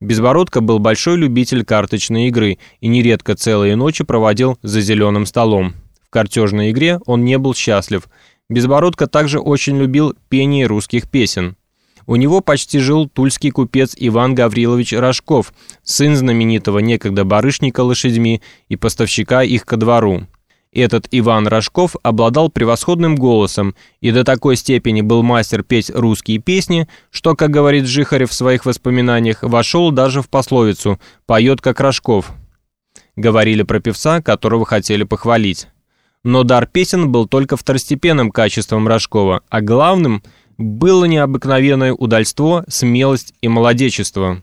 Безбородко был большой любитель карточной игры и нередко целые ночи проводил за зеленым столом. В картежной игре он не был счастлив. Безбородко также очень любил пение русских песен. У него почти жил тульский купец Иван Гаврилович Рожков, сын знаменитого некогда барышника лошадьми и поставщика их ко двору. Этот Иван Рожков обладал превосходным голосом и до такой степени был мастер петь русские песни, что, как говорит Жихарев в своих воспоминаниях, вошел даже в пословицу «поет как Рожков». Говорили про певца, которого хотели похвалить. Но дар песен был только второстепенным качеством Рожкова, а главным было необыкновенное удальство, смелость и молодечество.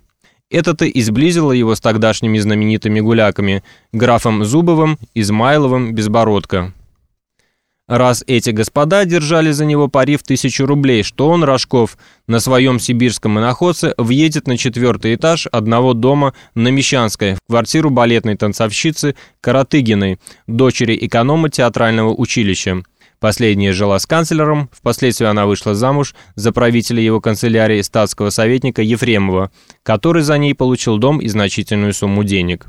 Это-то и сблизило его с тогдашними знаменитыми гуляками, графом Зубовым, Измайловым, Безбородко. Раз эти господа держали за него пари в тысячу рублей, что он, Рожков, на своем сибирском иноходце въедет на четвертый этаж одного дома на Мещанской, в квартиру балетной танцовщицы Каратыгиной, дочери эконома театрального училища. Последняя жила с канцлером, впоследствии она вышла замуж за правителя его канцелярии статского советника Ефремова, который за ней получил дом и значительную сумму денег.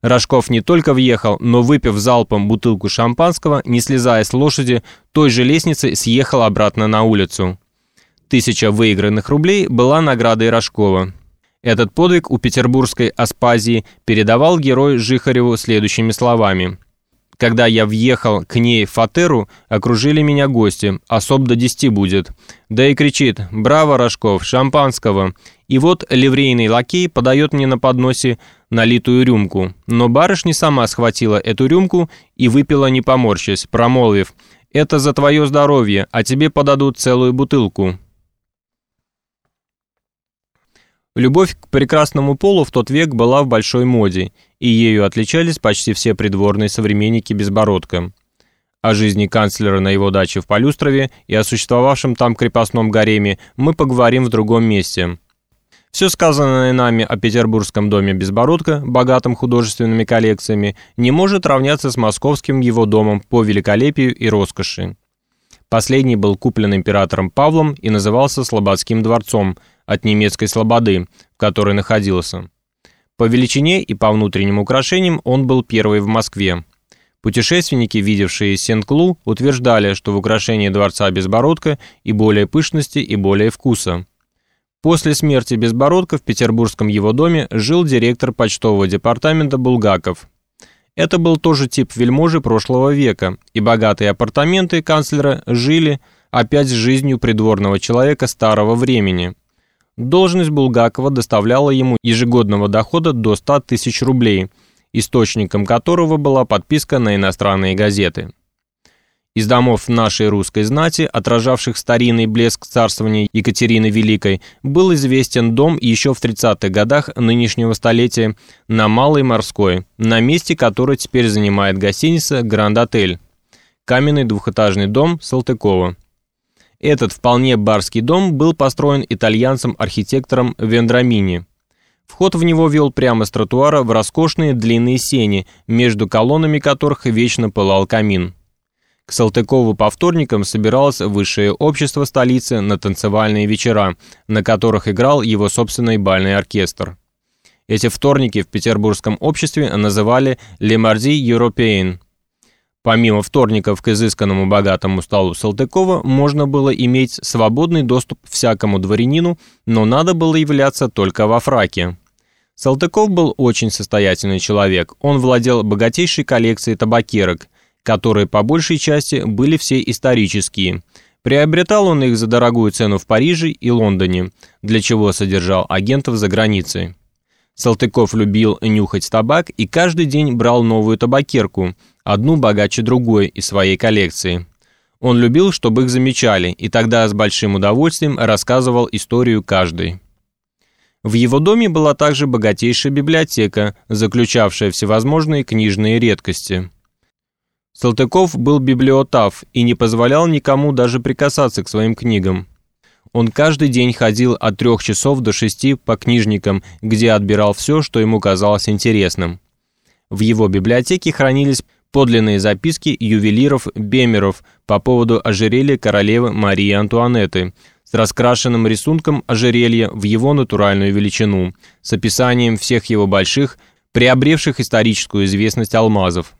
Рожков не только въехал, но выпив залпом бутылку шампанского, не слезая с лошади, той же лестницей съехал обратно на улицу. Тысяча выигранных рублей была наградой Рожкова. Этот подвиг у петербургской Аспазии передавал герой Жихареву следующими словами – когда я въехал к ней в фатеру, окружили меня гости, особ до десяти будет. Да и кричит «Браво, Рожков, шампанского!» И вот ливрейный лакей подает мне на подносе налитую рюмку. Но барышня сама схватила эту рюмку и выпила не поморщась, промолвив «Это за твое здоровье, а тебе подадут целую бутылку». Любовь к прекрасному полу в тот век была в большой моде, и ею отличались почти все придворные современники Безбородка. О жизни канцлера на его даче в Полюстрове и о существовавшем там крепостном гареме мы поговорим в другом месте. Все сказанное нами о петербургском доме Безбородка, богатым художественными коллекциями, не может равняться с московским его домом по великолепию и роскоши. Последний был куплен императором Павлом и назывался Слободским дворцом от немецкой слободы, в которой находился. По величине и по внутренним украшениям он был первый в Москве. Путешественники, видевшие Сен-Клу, утверждали, что в украшении дворца Безбородка и более пышности, и более вкуса. После смерти Безбородка в петербургском его доме жил директор почтового департамента Булгаков. Это был тоже тип вельможи прошлого века, и богатые апартаменты канцлера жили опять жизнью придворного человека старого времени – Должность Булгакова доставляла ему ежегодного дохода до 100 тысяч рублей, источником которого была подписка на иностранные газеты. Из домов нашей русской знати, отражавших старинный блеск царствования Екатерины Великой, был известен дом еще в 30-х годах нынешнего столетия на Малой Морской, на месте которой теперь занимает гостиница «Гранд-отель». Каменный двухэтажный дом Салтыкова. Этот вполне барский дом был построен итальянцем-архитектором Вендрамини. Вход в него вел прямо с тротуара в роскошные длинные сени, между колоннами которых вечно пылал камин. К Салтыкову по вторникам собиралось высшее общество столицы на танцевальные вечера, на которых играл его собственный бальный оркестр. Эти вторники в петербургском обществе называли «Le Mardi Européen», Помимо вторников к изысканному богатому столу Салтыкова, можно было иметь свободный доступ всякому дворянину, но надо было являться только во фраке. Салтыков был очень состоятельный человек, он владел богатейшей коллекцией табакерок, которые по большей части были все исторические. Приобретал он их за дорогую цену в Париже и Лондоне, для чего содержал агентов за границей. Салтыков любил нюхать табак и каждый день брал новую табакерку, одну богаче другой из своей коллекции. Он любил, чтобы их замечали, и тогда с большим удовольствием рассказывал историю каждой. В его доме была также богатейшая библиотека, заключавшая всевозможные книжные редкости. Салтыков был библиотав и не позволял никому даже прикасаться к своим книгам. Он каждый день ходил от трех часов до шести по книжникам, где отбирал все, что ему казалось интересным. В его библиотеке хранились подлинные записки ювелиров Бемеров по поводу ожерелья королевы Марии Антуанетты, с раскрашенным рисунком ожерелья в его натуральную величину, с описанием всех его больших, приобревших историческую известность алмазов.